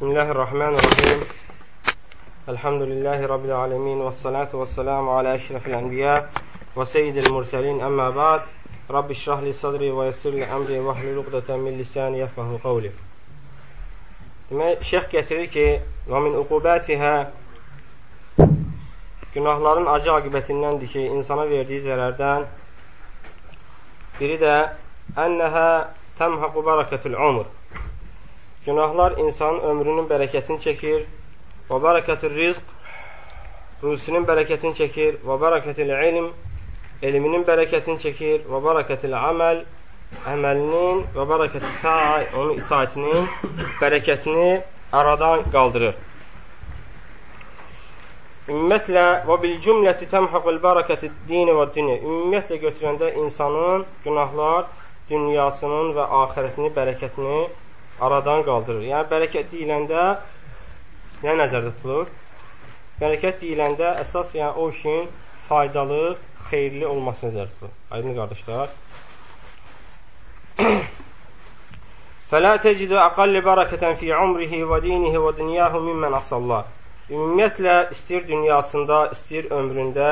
بسم الله الرحمن الرحيم. الحمد لله رب العالمين والصلاة والسلام على أشرف الأنبياء وسيد المرسلين. أما بعد رب اشرح لي صدري ويسر لي أمري واحلل عقدة من لساني يفقه قولي. Demək, şeyx gətirir ki, və min uqubətihə günahların acı aqibətindəndir ki, insana verdiyi zərərdən biri də ənnəhə təmhəqu bərəkətül umr Günahlar insanın ömrünün bərəkətini çəkir. Və bərəkətir rizq, ruzisinin bərəkətini çəkir. Və bərəkətil ilm, elminin bərəkətini çəkir. Və bərəkətil əməl, əməlinin və bərəkətil ta'a, onun itaətinin bərəkətini aradan qaldırır. Ümumiyyətlə və bil cümləti təmhaqul bərəkəti dini və dini. Ümumiyyətlə götürəndə insanın günahlar dünyasının və axirətinin bərəkətini aradan qaldırır. Yəni, bərəkət deyiləndə nə nəzərdə tutulur? Bərəkət deyiləndə əsas yəni, o işin faydalı, xeyirli olması nəzərdə tutulur. Aydın qardaşlar. Fələ tecidu əqalli bərəkətən fi umrihi və dinihi və dünyahu mimmən asallah. Ümumiyyətlə, istəyir dünyasında, istəyir ömründə,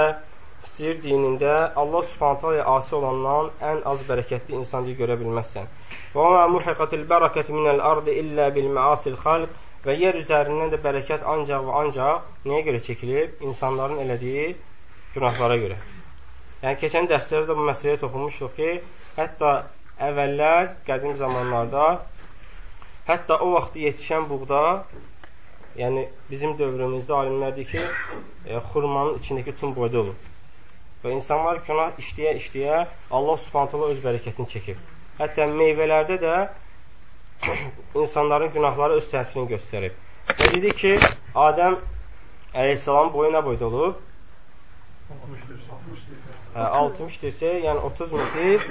istəyir dinində Allah subhanətə asi olandan ən az bərəkətli insan deyə görə bilməzsən. Muhiqatil bərəkəti minəl ardı illə bil məasil xalq və yer üzərindən də bərəkət ancaq və ancaq nəyə görə çəkilib? İnsanların elədiyi günahlara görə. Yəni, keçən dərslərdə bu məsələyə toxunmuşduq ki, hətta əvvəllər, qədim zamanlarda, hətta o vaxtı yetişən buğda, yəni bizim dövrümüzdə alimlər deyir ki, e, xurmanın içindəki tüm boyda olur. Və insanlar günah işləyə-işləyə Allah subhanətələ öz bərəkətini çəkir. Hətta meyvələrdə də insanların günahları öz təsirini göstərib. Və dedi ki, Adəm əleyhissalam boyu nə boyda olub? 60 60 dirsə, yəni 30 metr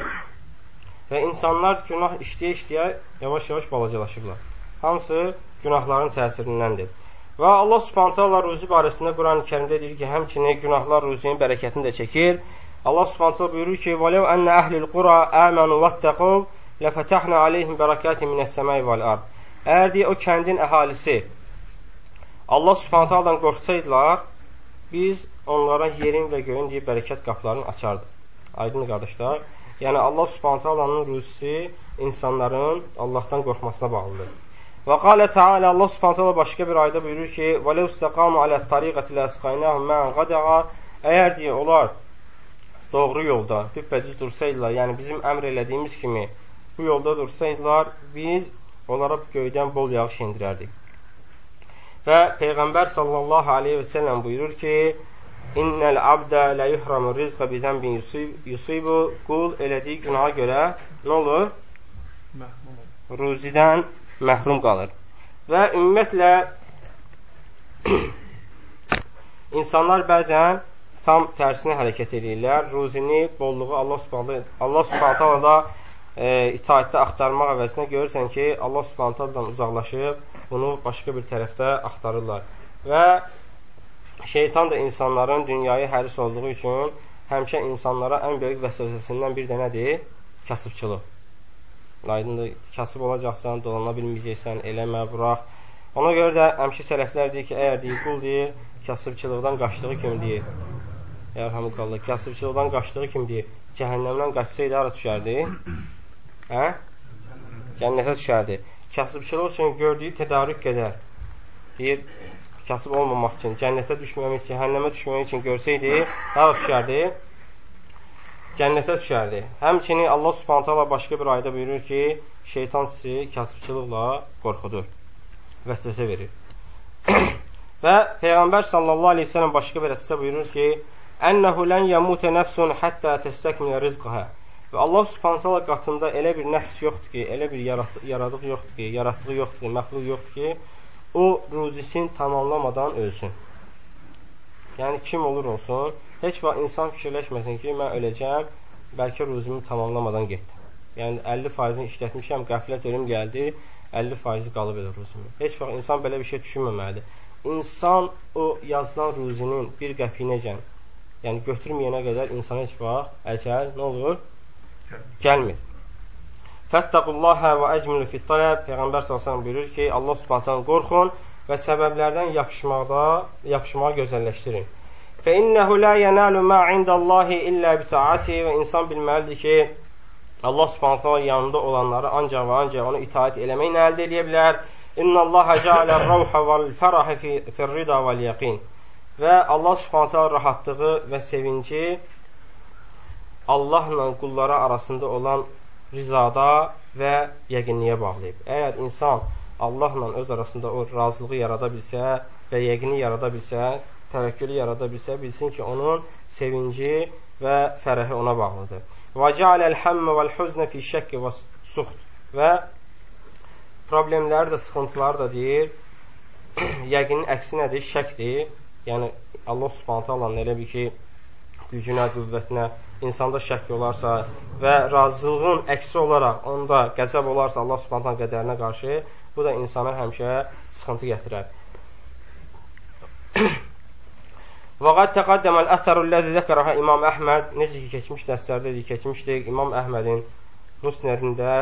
və insanlar günah işləyə-işləyə yavaş-yavaş balacalaşıblar. Hamısı günahların təsirindəndir. Və Allah Subhanahu taala ruzi barəsində Qurani-Kərimdə deyir ki, həmçinin günahlar ruzinin bərəkətini də çəkir Allah Subhanahu buyurur ki: "Və ləv enne əhlul qura amanu vattaqu lafətahna aleyhim bərakatin minəs-səmai vel-ard." Əgər deyə o kəndin əhalisi Allah Subhanahu qorxsaydılar, biz onlara yerin və göyün deyə bərəkət qapılarını açardıq. Aydın qardaşlar, yəni Allah Subhanahu ruzisi insanların Allahdan qorxmasına bağlıdır. Və qalə Teala Allah Subhanahu başqa bir ayda buyurur ki: "Və ləv istaqamu alə-tariqati ləsqaynahum ma'an qadağa" Əgər deyə onlar doğru yolda düppədüz dursaydılar, yəni bizim əmr elədiyimiz kimi bu yolda dursaydılar, biz onlara göydən bol yağış indirərdik. Və Peyğəmbər sallallahu aleyhi və səlləm buyurur ki, İnnəl abdə lə yuhramu rizqə bidən bin yusibu qul elədiyi günaha görə nə olur? Ruzidən məhrum qalır. Və ümumiyyətlə insanlar bəzən tam tərsinə hərəkət edirlər. Ruzini, bolluğu Allah Subhanahu Allah Subhanahu da e, itaətdə axtarmaq əvəzinə görürsən ki, Allah Subhanahu uzaqlaşıb bunu başqa bir tərəfdə axtarırlar. Və şeytan da insanların dünyayı həris olduğu üçün həmişə insanlara ən böyük vəsvəsəsindən bir də nədir? Kasıbçılıq. Aydındır, kasıb olacaqsan, dolana bilməyəcəksən, eləmə, burax. Ona görə də həmişə sələflər deyir ki, əgər deyir, qul deyir, kasıbçılıqdan qaçdığı kimi deyir, Yarhamukallah. Kasıbçılıqdan qaçdığı kimi deyir, cəhənnəmdən qaçsaydı hara düşərdi? Hə? Cənnətə düşərdi. Kasıbçılıq üçün gördüyü tədarük qədər deyir, kasıb olmamaq üçün, cənnətə düşməmək üçün, cəhənnəmə düşməmək üçün görsəydi, hara düşərdi? Cənnətə düşərdi. Həmçinin Allah Subhanahu taala başqa bir ayda buyurur ki, şeytan sizi kasıbçılıqla qorxudur, vəsvəsə verir. Və Peyğəmbər sallallahu əleyhi və səlləm başqa bir hədisdə buyurur ki, Ənəhu lən yəmutə nəfsun həttə təstəkmilə rizqəhə. Və Allah subhanət hala qatında elə bir nəfs yoxdur ki, elə bir yaradıq yoxdur ki, yaratdığı yoxdur ki, məxluq yoxdur ki, o ruzisin tamamlamadan ölsün. Yəni, kim olur olsun, heç vaxt insan fikirləşməsin ki, mən öləcəm, bəlkə ruzimi tamamlamadan getdim. Yəni, 50%-ni işlətmişəm, qəflət ölüm gəldi, 50%-i qalıb elə ruzimi. Heç vaxt insan belə bir şey düşünməməlidir. İnsan o yazılan ruzinin bir qəpiyinəcən yəni götürməyənə qədər insan heç vaxt əcəl nə olur? Gəlmir. Fəttəqullaha və əcmilu fit tələb. Peyğəmbər sallallahu buyurur ki, Allah Subhanahu qorxun və səbəblərdən yapışmaqda, yapışmağı gözəlləşdirin. Fə innehu la yanalu ma indallahi illə bi taati və insan bilməlidir ki, Allah Subhanahu yanında olanları ancaq və ancaq onu itaat eləməklə əldə edə bilər. İnnallaha ja'ala ravha vel feraha fi rida vel yaqin. Və Allah Subhanahu rahatlığı və sevinci Allahla qulları arasında olan rizada və yəqinliyə bağlayıb. Əgər insan Allahla öz arasında o razılığı yarada bilsə və yəqini yarada bilsə, təvəkkülü yarada bilsə, bilsin ki, onun sevinci və fərəhi ona bağlıdır. Və ca'aləl həmmə vəl huznə fi şəkki və suxt və problemləri də, sıxıntıları da deyir, yəqinin əksi nədir? Şəkdir. Yəni, Allah subhanətə Allahın elə bir ki, gücünə, qüvvətinə, insanda şək olarsa və razılığın əksi olaraq onda qəzəb olarsa Allah Subhanahu qədərinə qarşı, bu da insana həmişə sıxıntı gətirər. Və qad təqaddəmə el-əsəru ləzi zəkərəhə İmam Əhməd necə ki keçmiş dərslərdə dedik, keçmişdik İmam Əhmədin Musnədində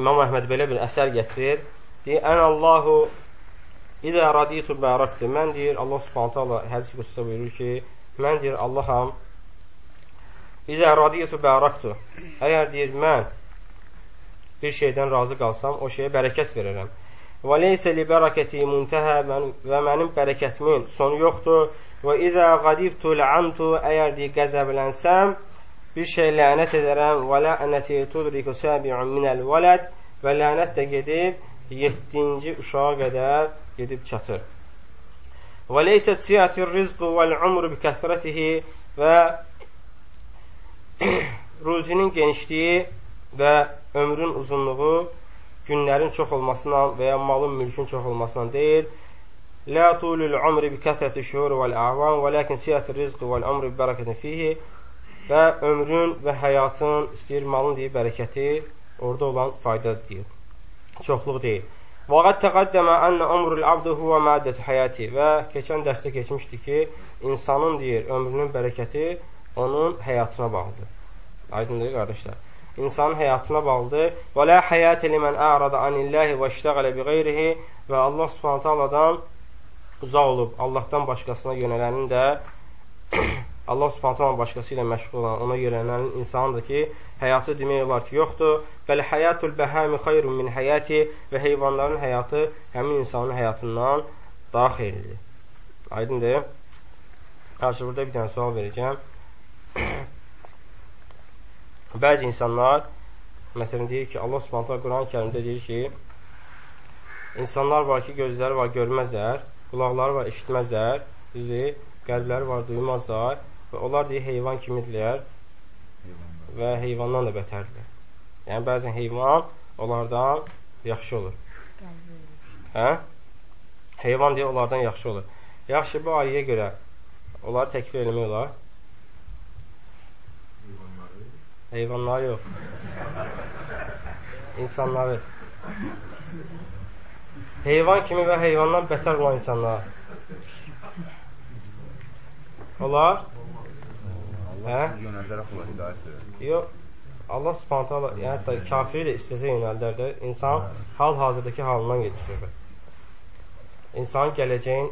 İmam Əhməd belə bir əsər gətirir. Deyir, ən Allahu İdə raditu bərakdir. Mən deyir, Allah subhanətə Allah hədis qüssə buyurur ki, mən deyir, Allaham İzə radiyətu bəraktu. Əgər deyir, mən bir şeydən razı qalsam, o şeyə bərəkət verərəm. Və leysə li bərəkəti müntəhə və mənim bərəkətimin sonu yoxdur. Və izə qadibtu lə'amtu, əgər deyir, qəzəblənsəm, bir şey lənət edərəm. Və lənəti tudriku səbi'un minəl vələd və lənət də gedib 7-ci uşağa qədər gedib çatır. Və leysət siyatir rizqu vəl-umru bi kəsrətihi və ruzinin genişliyi və ömrün uzunluğu günlərin çox olmasından və ya malın, mülkün çox olmasından deyil. La tulul umri bi kəsrəti şuhur vəl a'van və lakin siyatir rizqi vəl umri bi bərəkətin fihi və ömrün və həyatın, istəyir malın deyir, bərəkəti orada olan fayda deyir. Çoxluq deyil. Və qad təqaddəmə ənə umrul abdu huwa maddətu həyati və keçən dərsdə keçmişdi ki, insanın deyir, ömrünün bərəkəti onun həyatına bağlıdır. Aydındır, qardaşlar. İnsanın həyatına bağlıdır. Və la həyatə limən ərada anillahi və iştəqələ bi qeyrihi və Allah subhanətə Allahdan uzaq olub, Allahdan başqasına yönələnin də Allah subhanətə Allah başqası ilə məşğul olan, ona yönələnin insanın da ki, həyatı demək olar ki, yoxdur. Bəli, həyatul bəhəmi xayrun min həyati və heyvanların həyatı həmin insanın həyatından daha xeyirlidir. Aydındır. Qarşı burada bir dənə sual verəcəm. Bəzi insanlar məsələn deyir ki, Allah Subhanahu Quran-ı Kərimdə deyir ki, insanlar var ki, gözləri var, görməzlər, qulaqları var, eşitməzlər, düzü, qəlbləri var, duymazlar və onlar deyir, heyvan kimidirlər və heyvandan da bətərdirlər. Yəni, bəzən heyvan onlardan yaxşı olur. Hə? Heyvan deyə onlardan yaxşı olur. Yaxşı, bu ayəyə görə onları təkfir eləmək olar. Heyvanları yox. İnsanları. Heyvan kimi və heyvandan bətər olan insanlar. Olar? Hə? Yönəldərək olar, hidayət verir. Yox. Allah subhanətə Allah, yəni hətta kafiri də istəsə yönəldər də, insan hal-hazırdakı halından gedir söhbət. İnsanın gələcəyin,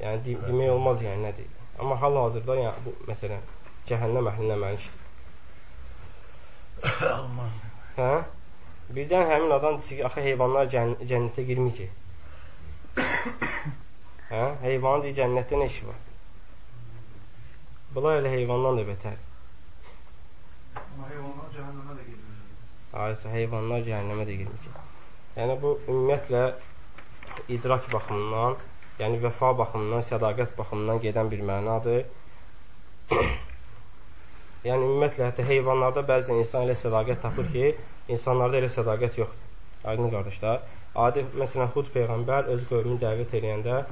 yəni demək olmaz yəni nədir. Amma hal-hazırda, yəni bu məsələn, cəhənnəm əhlinə. Olmaz. Hə? Birdən həmin adam deyir ki, axı heyvanlar cənn cənnətə girməyəcək. hə? Heyvanın deyir cənnətdə nə işi var? Bunlar elə heyvandan da betər. Amma heyvanlar cəhənnəmə də gedir. Aysa heyvanlar cəhənnəmə də girməyəcək. Yəni bu ümumiyyətlə idrak baxımından, yəni vəfa baxımından, sədaqət baxımından gedən bir mənadır. Yəni ümumiyyətlə hətta heyvanlarda bəzən insan elə sədaqət tapır ki, insanlarda elə sədaqət yoxdur. Aydın qardaşlar. Adi məsələn Hud peyğəmbər öz qövmünü dəvət edəndə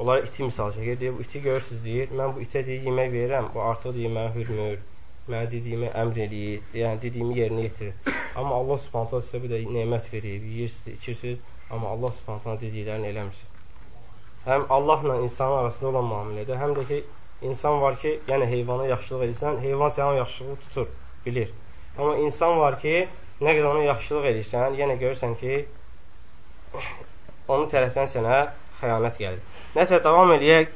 onlara iti misal çəkir. Deyir, bu iti görürsüz deyir. Mən bu itə deyir yemək verirəm. Bu artıq deyir mənə hürmür. Mənə dediyimi əmr eləyir. Yəni dediyimi yerinə yetirir. Amma Allah Subhanahu sizə bir də nemət verib, yeyirsiniz, içirsiniz, amma Allah Subhanahu dediklərini eləmirsiniz. Həm Allahla insanın arasında olan müamilədə, həm də ki İnsan var ki, yəni heyvana yaxşılıq edirsən, heyvan sənin yaxşılığı tutur, bilir. Amma insan var ki, nə qədər ona yaxşılıq edirsən, yenə görürsən ki, onun tərəfdən sənə xəyanət gəlir. Nəsə davam eləyək.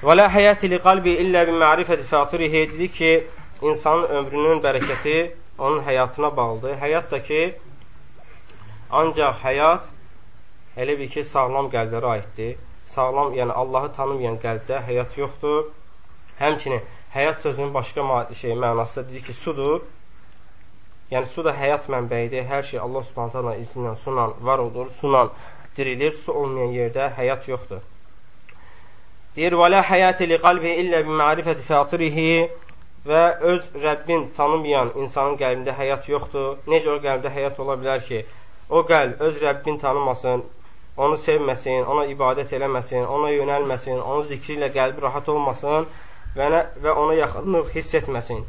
Və la həyati li qalbi illə bi ma'rifəti fatirihi dedi ki, insanın ömrünün bərəkəti onun həyatına bağlıdır. Həyat da ki, ancaq həyat elə bir ki, sağlam qəlblərə aiddir. Sağlam, yəni Allahı tanımayan qəlbdə həyat yoxdur. Həmçinin həyat sözünün başqa şey, mənası da deyir ki, sudur. Yəni su da həyat mənbəyidir. Hər şey Allah Subhanahu taala ilə sunan var olur, sunan dirilir. Su olmayan yerdə həyat yoxdur. Deyir: "Və la həyatə li qalbi illə bi ma'rifəti fatirihi" və öz Rəbbin tanımayan insanın qəlbində həyat yoxdur. Necə o qəlbdə həyat ola bilər ki, o qəlb öz Rəbbin tanımasın, onu sevməsin, ona ibadət eləməsin, ona yönəlməsin, onun zikri ilə qəlbi rahat olmasın və, nə, və ona yaxınlıq hiss etməsin.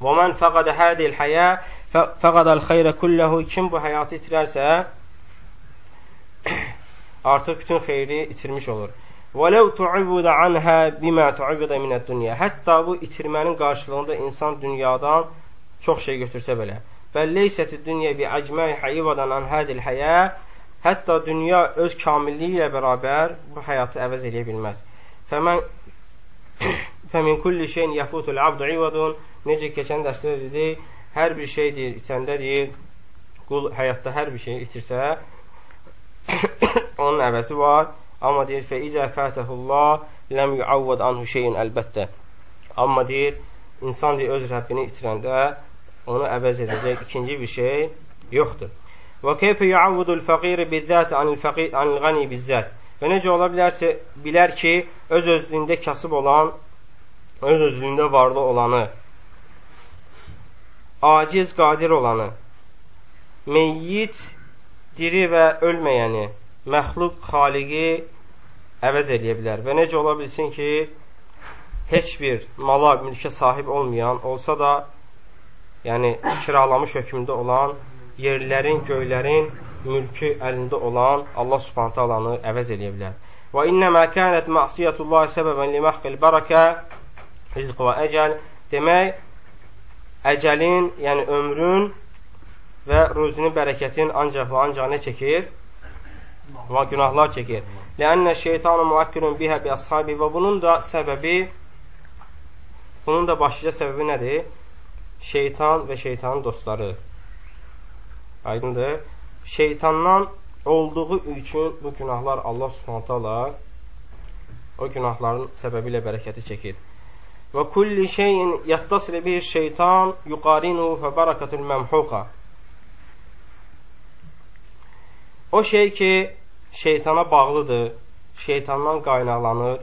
Və mən fəqadə hədil həyə fəqadəl xeyrə kulləhu kim bu həyatı itirərsə artıq bütün xeyri itirmiş olur. وَلَوْ تُعِوِّدَ عَنْهَا بِمَا تُعِوِّدَ مِنَ الدُّنْيَا Hətta bu itirmənin qarşılığında insan dünyadan çox şey götürsə belə. Bəlleysə dünya bi əcməi hayivadan an hadil həyə Hətta dünya öz kamilliyi ilə bərabər bu həyatı əvəz edə bilməz. Fəmən Fəmin kulli şeyin yafutul abdu ivadun necə keçən dərsdə dedik, hər bir şey deyir, itəndə deyir, qul həyatda hər bir şey itirsə, onun əvəzi var. Amma deyir, fə izə fətəhullah ləm yuavvad anhu şeyin əlbəttə. Amma deyir, insan deyir, öz Rəbbini itirəndə onu əvəz edəcək ikinci bir şey yoxdur. Və keyfə yuavvudul fəqiri bizzət anil qani bizzət. Və necə ola bilərsə, bilər ki, öz özlüyündə kasıb olan, öz özlüyündə varlı olanı, aciz, qadir olanı, meyyit, diri və ölməyəni, məxluq xaliqi əvəz eləyə bilər. Və necə ola bilsin ki, heç bir mala, mülkə sahib olmayan olsa da, yəni kiralamış hökmündə olan, yerlərin, göylərin mülkü əlində olan Allah Subhanahu taalanı əvəz eləyə bilər. Və innəmə kənət məsiyyətullah səbəbən liməhqil bərəkə rizq və əcəl demək əcəlin, yəni ömrün və ruzinin bərəkətin ancaq və ancaq nə çəkir? və günahlar çəkir. Lənnə şeytanı müəkkirun bihə bi əshabi və bunun da səbəbi bunun da başlıca səbəbi nədir? Şeytan və şeytanın dostları. Aydındır? Şeytandan olduğu üçün bu günahlar Allah Subhanahu taala o günahların səbəbi ilə bərəkəti çəkir. Və kulli şeyin yattasil bir şeytan yuqarinu fə barakatul məmhuqa. O şey ki, şeytana bağlıdır, şeytandan qaynaqlanır,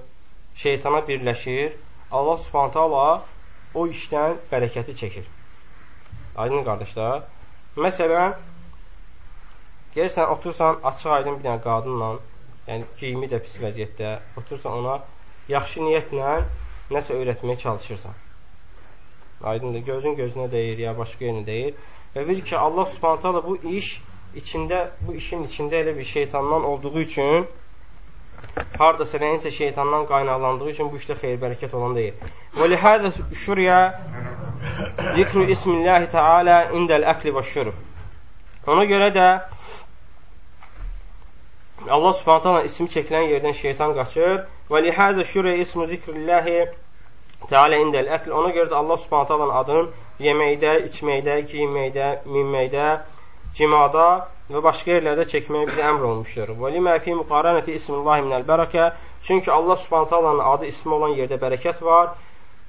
şeytana birləşir, Allah subhanət hala o işdən bərəkəti çəkir. Aydın qardaşlar. Məsələn, gəlirsən, otursan açıq aydın bir dənə qadınla, yəni giyimi də pis vəziyyətdə, otursan ona yaxşı niyyətlə nəsə öyrətməyə çalışırsan. Aydındır, gözün gözünə deyir, ya başqa yerinə deyir. Və bil ki, Allah subhanət hala bu iş içində bu işin içində elə bir şeytandan olduğu üçün hardasa nəyinsə şeytandan qaynaqlandığı üçün bu işdə xeyir bərəkət olan deyil. Və lihədə şurya zikru ismillahi teala indəl əkli və şurb. Ona görə də Allah Subhanahu taala ismi çəkilən yerdən şeytan qaçır. Və lihəzə şurya ismu zikrillahi Teala indəl əkl. Ona görə də Allah Subhanahu taalanın adını yeməkdə, içməkdə, geyinməkdə, minməkdə cimada və başqa yerlərdə çəkməyə bizə əmr olmuşdur. Və limə fi müqaranəti ismillahi minəl bərəkə. Çünki Allah Subhanahu taalanın adı ismi olan yerdə bərəkət var.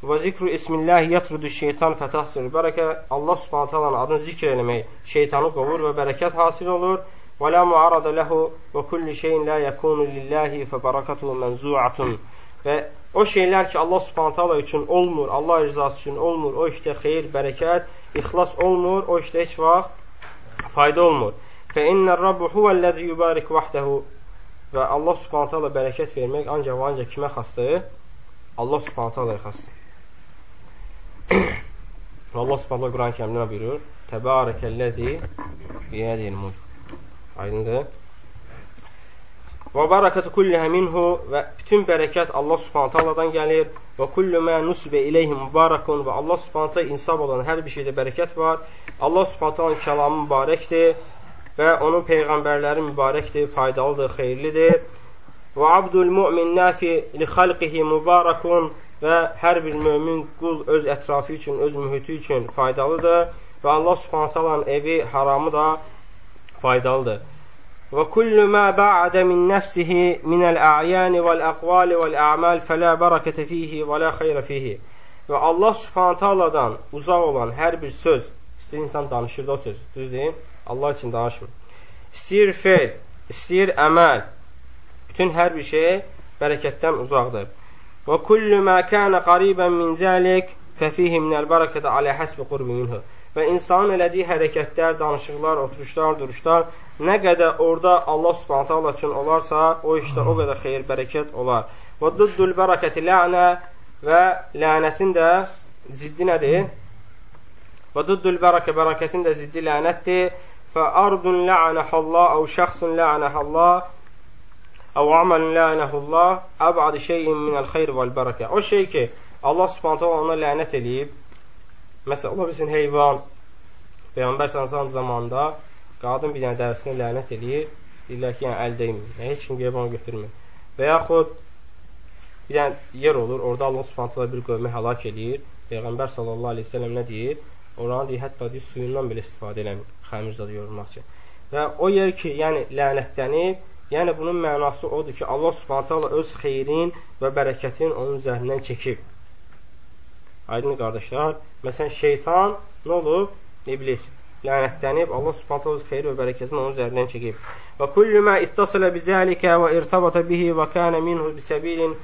Və zikru ismillahi yatrudu şeytan fətahsir bərəkə. Allah Subhanahu taalanın adını zikr eləmək şeytanı qovur və bərəkət hasil olur. Və la muarada lehu və kulli şeyin la yakunu lillahi fə bərəkətuhu mənzu'atun. Və o şeylər ki, Allah Subhanahu taala üçün olmur, Allah rızası üçün olmur, o işdə xeyir, bərəkət, ixlas olmur, o işdə heç vaxt fayda olmur. Fə innər rabbu huvəl-ləzi yubarik vahdehu və Allah Subhanahu taala bərəkət vermək ancaq və ancaq kimə xasdır? Allah Subhanahu taala xasdır. Allah Subhanahu Quran-ı Kərimdə buyurur: "Təbarəkəlləzi biyədil mulk." Aydındır? Və barakatu kulliha minhu və bütün bərəkət Allah Subhanahu taalandan gəlir. Və kullu ma nusbe ileyhi mübarakun və Allah Subhanahu taala insab olan hər bir şeydə bərəkət var. Allah Subhanahu taalanın kəlamı mübarəkdir və onun peyğəmbərləri mübarəkdir, faydalıdır, xeyirlidir. Və abdul mu'min nafi li xalqihi mübarakun və hər bir mömin qul öz ətrafı üçün, öz mühiti üçün faydalıdır və Allah Subhanahu taalanın evi, haramı da faydalıdır. وكل ما بعد من نفسه من الأعيان والأقوال والأعمال فلا بركة فيه ولا خير فيه və Allah subhanət haladan uzaq olan hər bir söz, istəyir insan danışır da o söz, düz deyil, Allah üçün danışmır. İstəyir fel, istəyir əməl, bütün hər bir şey bərəkətdən uzaqdır. Və kullu ma kana qariban min zalik fəfihi minəl bərəkətə alə həsbi qurbi minhu və insanın elədiyi hərəkətlər, danışıqlar, oturuşlar, duruşlar nə qədər orada Allah Subhanahu taala üçün olarsa, o işdə o qədər xeyir, bərəkət olar. Və duddul bərəkəti lənə və lənətin də ziddi nədir? Və duddul bərəkə bərəkətin də ziddi lənətdir. Fə ardun lənəhəllah əv şəxsun lənəhəllah əv amalun lənəhullah əb'ad şeyin minəl xeyr vəl bərəkə. O şey ki, Allah Subhanahu taala ona lənət eləyib, Məsələn, ola bilsin heyvan Peyğəmbər sallallahu zamanında qadın bir dənə dərisinə lənət eləyir, deyirlər ki, yəni əl dəymir, yəni, heç kim gəlib onu götürmür. Və yaxud bir dənə yer olur, orada Allah Subhanahu bir qövmü həlak eləyir. Peyğəmbər sallallahu əleyhi və səlləm nə deyir? Oranı deyir, hətta deyir, suyundan belə istifadə eləmir, xəmir zadı yorulmaq üçün. Və o yer ki, yəni lənətlənib, yəni bunun mənası odur ki, Allah Subhanahu öz xeyrin və bərəkətin onun üzərindən çəkib. Aydın qardaşlar, məsələn şeytan nə olub? İblis lənətlənib, Allah Subhanahu öz xeyir və bərəkətini onun üzərindən çəkib. Və kullu ma ittasala bi zalika və irtabata bihi və kana minhu bi sabilin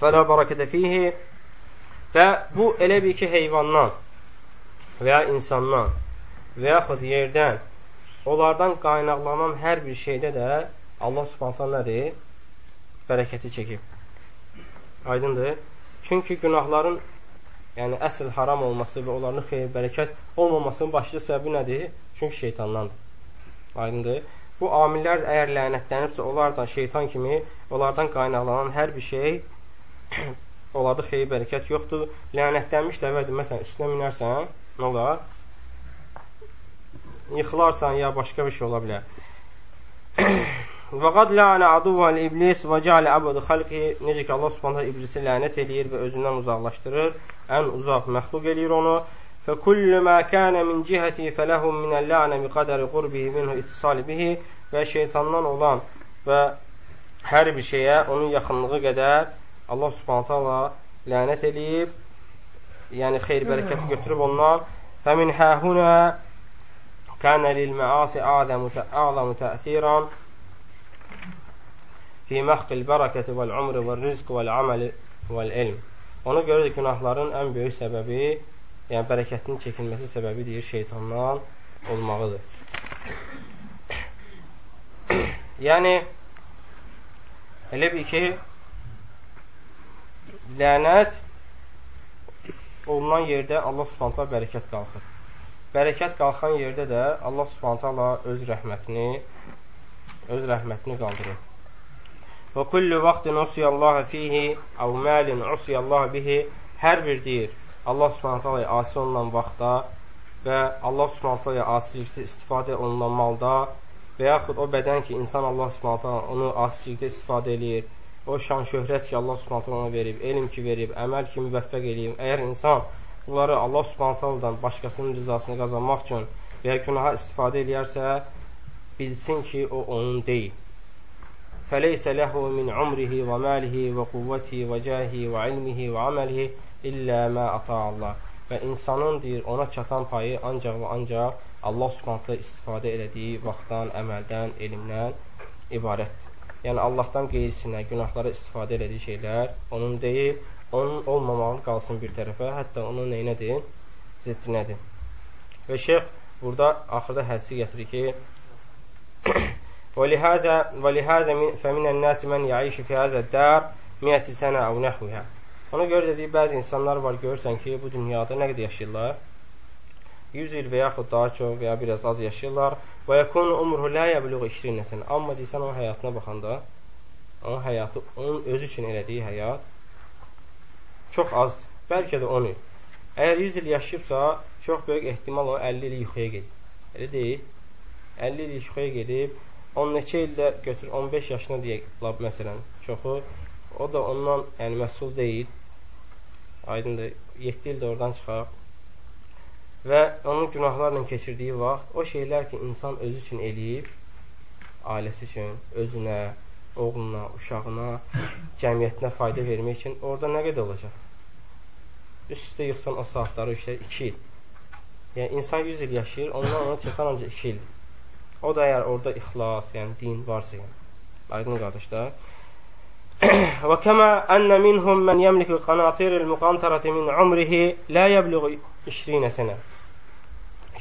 fala barakata fihi. Və bu elə bir ki, heyvandan və ya insandan və yaxud yerdən onlardan qaynaqlanan hər bir şeydə də Allah Subhanahu nədir? Bərəkəti çəkib. Aydındır? Çünki günahların yəni əsl haram olması və onların xeyir, bərəkət olmamasının başlı səbəbi nədir? Çünki şeytandandır. Aydındır. Bu amillər əgər lənətlənibsə, onlar da şeytan kimi, onlardan qaynaqlanan hər bir şey onlarda xeyir, bərəkət yoxdur. Lənətlənmiş dəvədir. Məsələn, üstünə minərsən, nə olar? Yıxılarsan ya başqa bir şey ola bilər. Və qad lənə aduvan iblis və cəalə əbədu xalqi necə ki Allah Subhanahu iblisi lənət eləyir və özündən uzaqlaşdırır. Ən uzaq məxluq eləyir onu. Fə kullu ma kana min cihati falahum min al-la'na bi qadari qurbihi minhu ittisal bihi və şeytandan olan və hər bir şeyə onun yaxınlığı qədər Allah Subhanahu taala lənət eləyib. Yəni xeyir bərəkəti götürüb ondan. Fə min hahuna kana lil maasi a'zamu ta'lamu ta'siran fi məxqil bərəkəti vəl umri vəl rizq vəl aməli vəl ilm. Ona görə də günahların ən böyük səbəbi, yəni bərəkətinin çəkilməsi səbəbi deyir şeytandan olmağıdır. yəni elə bir ki lənət olunan yerdə Allah Subhanahu bərəkət qalxır. Bərəkət qalxan yerdə də Allah Subhanahu öz rəhmətini öz rəhmətini qaldırır. Və kullu vaxtin usiyallaha fihi əv məlin usiyallaha bihi hər bir deyir. Allah subhanət hala asi olunan vaxtda və Allah subhanət hala asilikdə istifadə olunan malda və yaxud o bədən ki, insan Allah subhanət hala onu asilikdə istifadə eləyir. O şan şöhrət ki, Allah subhanət hala ona verib, elm ki verib, əməl ki müvəffəq eləyib əgər insan bunları Allah subhanət haladan başqasının rızasını qazanmaq üçün və ya günaha istifadə eləyərsə bilsin ki, o onun deyil فليس له من عمره وماله وقوته وجاهه وعلمه وعمله illə mə ata Allah. Və insanın deyir, ona çatan payı ancaq və ancaq Allah Subhanahu istifadə elədiyi vaxtdan, əməldən, elmdən ibarətdir. Yəni Allahdan qeyrisinə, günahlara istifadə elədiyi şeylər onun deyil, onun olmamalı qalsın bir tərəfə, hətta onun neynədir? Ziddinədir. Və şeyx burada axırda hədisi gətirir ki, ولهذا ولهذا فمن الناس من يعيش في هذا الدار 100 sənə əv nəhvihə. Ona görə də deyir, bəzi insanlar var, görürsən ki, bu dünyada nə qədər yaşayırlar? 100 il və yaxud daha çox və ya biraz az yaşayırlar. Və yakunu umruhu la yablughu 20 sənə. Amma desən onun həyatına baxanda, onun həyatı, onun özü üçün elədiyi həyat çox azdır. Bəlkə də 10 il. Əgər 100 il yaşayıbsa, çox böyük ehtimal o 50 il yuxuya gedib. Elə deyil. 50 il yuxuya gedib, 10 neçə ildə götür 15 yaşına deyək, lab məsələn, çoxu o da ondan yəni məsul deyil. Aydındır. 7 ildə oradan çıxaq. Və onun günahlarla keçirdiyi vaxt o şeylər ki, insan özü üçün eləyib, ailəsi üçün, özünə, oğluna, uşağına, cəmiyyətinə fayda vermək üçün orada nə qədər olacaq? Üst-üstə yıxsan o saatları işlər 2 il. Yəni insan 100 il yaşayır, ondan ona çatan ancaq 2 ildir. O da əgər orada ixlas, yəni din varsa, yəni. Aydın qardaşlar. Və kəmə ənə minhum mən yəmlikül qanatiril müqantərəti min umrihi lə yəbliğu 20 sənə.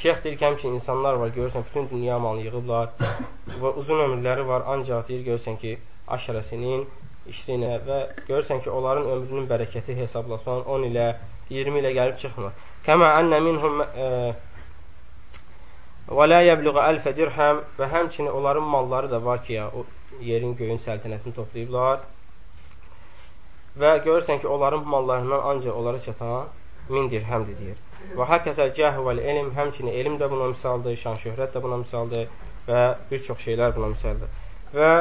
Şeyx deyir ki, həmçin insanlar var, görürsən, bütün dünya malı yığıblar və uzun ömürləri var, ancaq deyir, görürsən ki, aşərəsinin 20 ilə və görürsən ki, onların ömrünün bərəkəti hesablasan 10 ilə, 20 ilə gəlib çıxmır. Kəmə ənə minhum... Ə, və la yəbluğu əlfə dirhəm və həmçinin onların malları da var ki, ya, o yerin, göyün səltənəsini toplayıblar və görürsən ki, onların mallarından ancaq onlara çatan min dirhəmdir deyir. Və həkəsə cəh vəl elm, həmçinin elm də buna misaldır, şan şöhrət də buna misaldır və bir çox şeylər buna misaldır. Və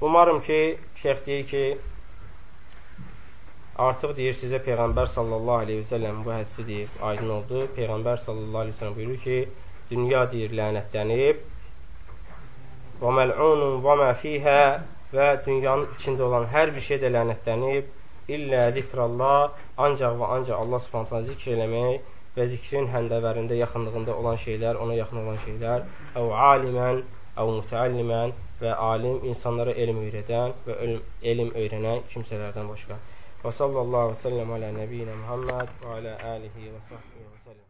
umarım ki, şeyx deyir ki, artıq deyir sizə Peyğəmbər sallallahu aleyhi və səlləm bu hədisi deyir, aydın oldu. Peyğəmbər sallallahu aleyhi və səlləm buyurur ki, dünya deyir lənətlənib və məl'unun və mə fihə və dünyanın içində olan hər bir şey də lənətlənib illə zikrallah ancaq və ancaq Allah Subhanahu zikr eləmək və zikrin həndəvərində yaxınlığında olan şeylər, ona yaxın olan şeylər, əv alimən, əv mütəallimən və alim insanlara elm öyrədən və elm, öyrənən kimsələrdən başqa. Və sallallahu və səlləm alə nəbiyyinə Muhammed və alə alihi və sahbihi və səlləm.